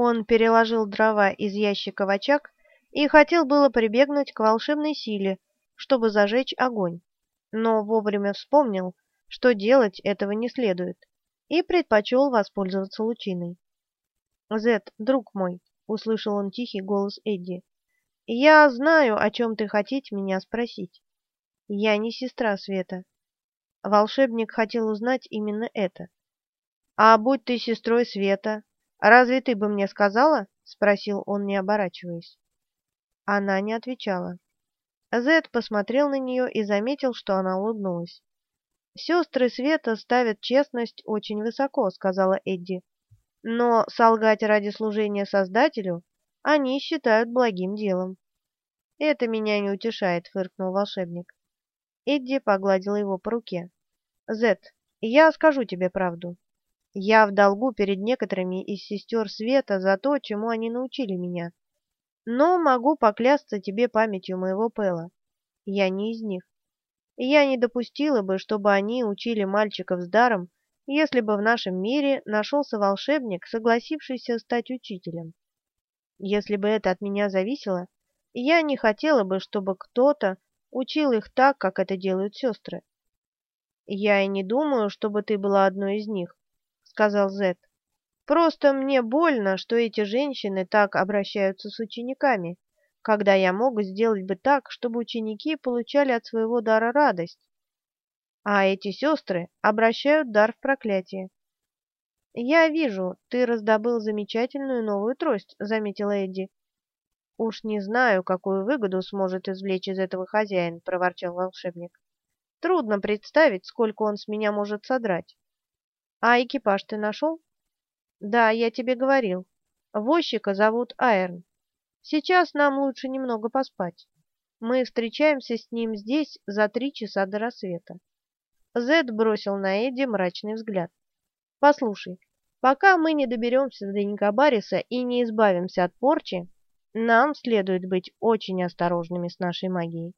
Он переложил дрова из ящика в очаг и хотел было прибегнуть к волшебной силе, чтобы зажечь огонь, но вовремя вспомнил, что делать этого не следует, и предпочел воспользоваться лучиной. «Зет, друг мой», — услышал он тихий голос Эдди, — «я знаю, о чем ты хотите меня спросить. Я не сестра Света». Волшебник хотел узнать именно это. «А будь ты сестрой Света, «Разве ты бы мне сказала?» — спросил он, не оборачиваясь. Она не отвечала. Зед посмотрел на нее и заметил, что она улыбнулась. «Сестры Света ставят честность очень высоко», — сказала Эдди. «Но солгать ради служения Создателю они считают благим делом». «Это меня не утешает», — фыркнул волшебник. Эдди погладила его по руке. «Зет, я скажу тебе правду. Я в долгу перед некоторыми из сестер Света за то, чему они научили меня. Но могу поклясться тебе памятью моего Пэла. Я не из них. Я не допустила бы, чтобы они учили мальчиков с даром, если бы в нашем мире нашелся волшебник, согласившийся стать учителем. Если бы это от меня зависело, я не хотела бы, чтобы кто-то учил их так, как это делают сестры. Я и не думаю, чтобы ты была одной из них сказал Зет. Просто мне больно, что эти женщины так обращаются с учениками, когда я мог сделать бы так, чтобы ученики получали от своего дара радость. А эти сестры обращают дар в проклятие. «Я вижу, ты раздобыл замечательную новую трость», — заметила Эдди. «Уж не знаю, какую выгоду сможет извлечь из этого хозяин», — проворчал волшебник. «Трудно представить, сколько он с меня может содрать». А экипаж ты нашел? Да, я тебе говорил. Возчика зовут Айрон. Сейчас нам лучше немного поспать. Мы встречаемся с ним здесь за три часа до рассвета. Зед бросил на Эдди мрачный взгляд. Послушай, пока мы не доберемся до Никобариса и не избавимся от порчи, нам следует быть очень осторожными с нашей магией.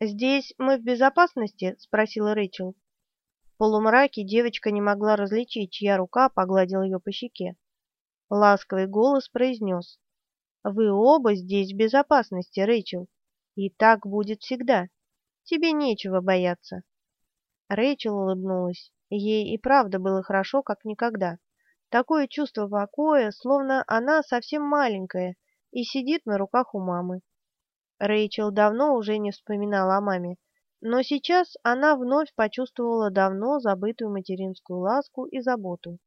«Здесь мы в безопасности?» — спросила Рэйчел полумраке девочка не могла различить, чья рука погладила ее по щеке. Ласковый голос произнес. «Вы оба здесь в безопасности, Рэйчел, и так будет всегда. Тебе нечего бояться». Рэйчел улыбнулась. Ей и правда было хорошо, как никогда. Такое чувство покоя, словно она совсем маленькая и сидит на руках у мамы. Рэйчел давно уже не вспоминала о маме, но сейчас она вновь почувствовала давно забытую материнскую ласку и заботу.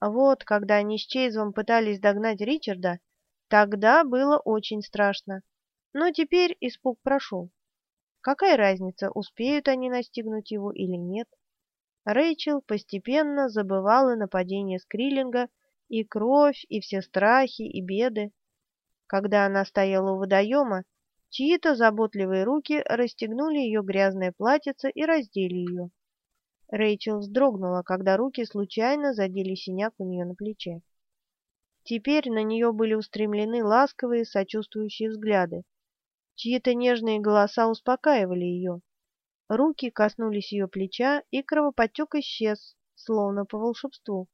Вот, когда они с Чейзом пытались догнать Ричарда, тогда было очень страшно. Но теперь испуг прошел. Какая разница, успеют они настигнуть его или нет? Рэйчел постепенно забывала нападение Скриллинга и кровь, и все страхи, и беды. Когда она стояла у водоема, Чьи-то заботливые руки расстегнули ее грязное платьице и раздели ее. Рэйчел вздрогнула, когда руки случайно задели синяк у нее на плече. Теперь на нее были устремлены ласковые, сочувствующие взгляды. Чьи-то нежные голоса успокаивали ее. Руки коснулись ее плеча, и кровоподтек исчез, словно по волшебству.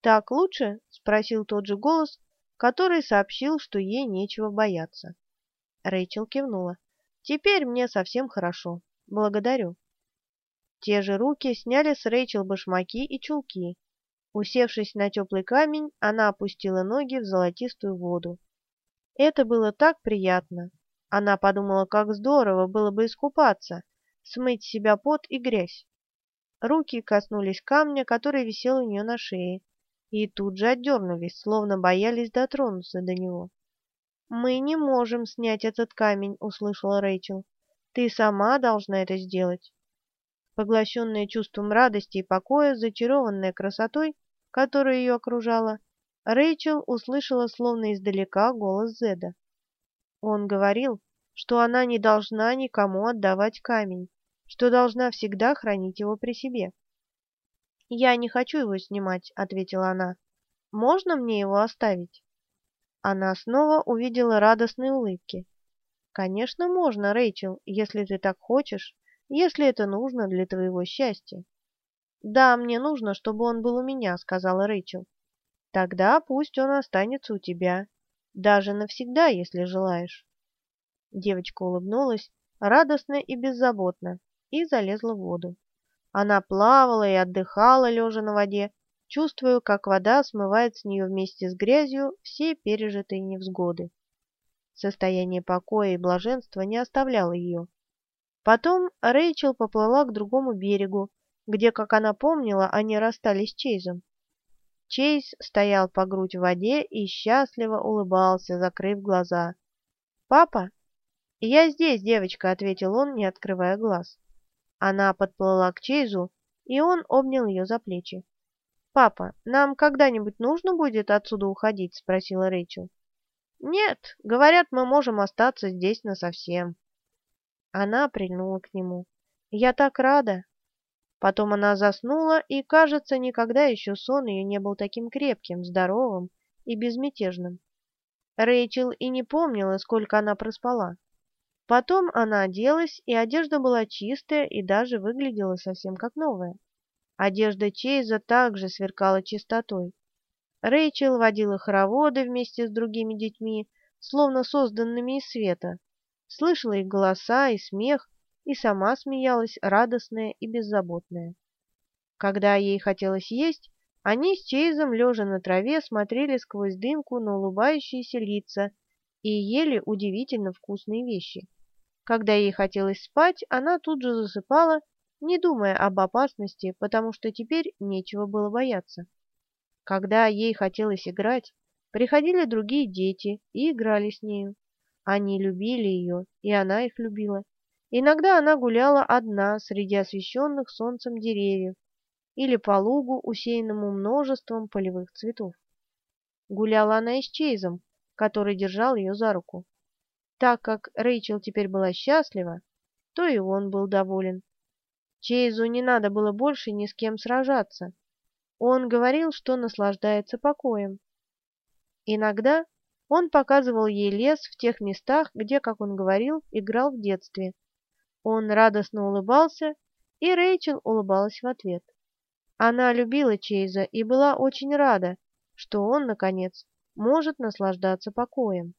«Так лучше?» — спросил тот же голос, который сообщил, что ей нечего бояться. Рэйчел кивнула. «Теперь мне совсем хорошо. Благодарю». Те же руки сняли с Рэйчел башмаки и чулки. Усевшись на теплый камень, она опустила ноги в золотистую воду. Это было так приятно. Она подумала, как здорово было бы искупаться, смыть с себя пот и грязь. Руки коснулись камня, который висел у нее на шее, и тут же отдернулись, словно боялись дотронуться до него. «Мы не можем снять этот камень», — услышала Рэйчел. «Ты сама должна это сделать». Поглощенная чувством радости и покоя, зачарованная красотой, которая ее окружала, Рэйчел услышала словно издалека голос Зеда. Он говорил, что она не должна никому отдавать камень, что должна всегда хранить его при себе. «Я не хочу его снимать», — ответила она. «Можно мне его оставить?» Она снова увидела радостные улыбки. «Конечно, можно, Рэйчел, если ты так хочешь, если это нужно для твоего счастья». «Да, мне нужно, чтобы он был у меня», — сказала Рэйчел. Тогда пусть он останется у тебя, даже навсегда, если желаешь. Девочка улыбнулась, радостно и беззаботно, и залезла в воду. Она плавала и отдыхала, лежа на воде, чувствуя, как вода смывает с нее вместе с грязью все пережитые невзгоды. Состояние покоя и блаженства не оставляло ее. Потом Рэйчел поплыла к другому берегу, где, как она помнила, они расстались с Чейзом. Чейз стоял по грудь в воде и счастливо улыбался, закрыв глаза. «Папа?» «Я здесь, девочка», — ответил он, не открывая глаз. Она подплыла к Чейзу, и он обнял ее за плечи. «Папа, нам когда-нибудь нужно будет отсюда уходить?» — спросила Рэйчел. «Нет, говорят, мы можем остаться здесь насовсем». Она прильнула к нему. «Я так рада!» Потом она заснула, и, кажется, никогда еще сон ее не был таким крепким, здоровым и безмятежным. Рэйчел и не помнила, сколько она проспала. Потом она оделась, и одежда была чистая и даже выглядела совсем как новая. Одежда Чейза также сверкала чистотой. Рэйчел водила хороводы вместе с другими детьми, словно созданными из света. Слышала их голоса и смех, и сама смеялась, радостная и беззаботная. Когда ей хотелось есть, они с Чейзом, лежа на траве, смотрели сквозь дымку на улыбающиеся лица и ели удивительно вкусные вещи. Когда ей хотелось спать, она тут же засыпала не думая об опасности, потому что теперь нечего было бояться. Когда ей хотелось играть, приходили другие дети и играли с нею. Они любили ее, и она их любила. Иногда она гуляла одна среди освещенных солнцем деревьев или по лугу, усеянному множеством полевых цветов. Гуляла она и с Чейзом, который держал ее за руку. Так как Рэйчел теперь была счастлива, то и он был доволен. Чейзу не надо было больше ни с кем сражаться. Он говорил, что наслаждается покоем. Иногда он показывал ей лес в тех местах, где, как он говорил, играл в детстве. Он радостно улыбался, и Рэйчел улыбалась в ответ. Она любила Чейза и была очень рада, что он, наконец, может наслаждаться покоем.